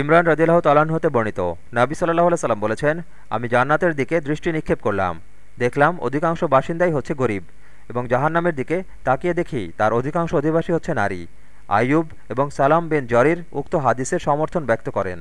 ইমরান রদিল্লাহ তালান হতে বর্ণিত। নাবি সাল্লাহ সাল্লাম বলেছেন, আমি জান্নাতের দিকে দৃষ্টি নিক্ষেপ করলাম। দেখলাম অধিকাংশ বাসিন্দাই হচ্ছে গরিব এবং জাহান্নামের দিকে তাকিয়ে দেখি তার অধিকাংশ অধিবাসী হচ্ছে নারী। আইয়ুব এবং সালাম বিন জরির উক্ত হাদিসের সমর্থন ব্যক্ত করেন।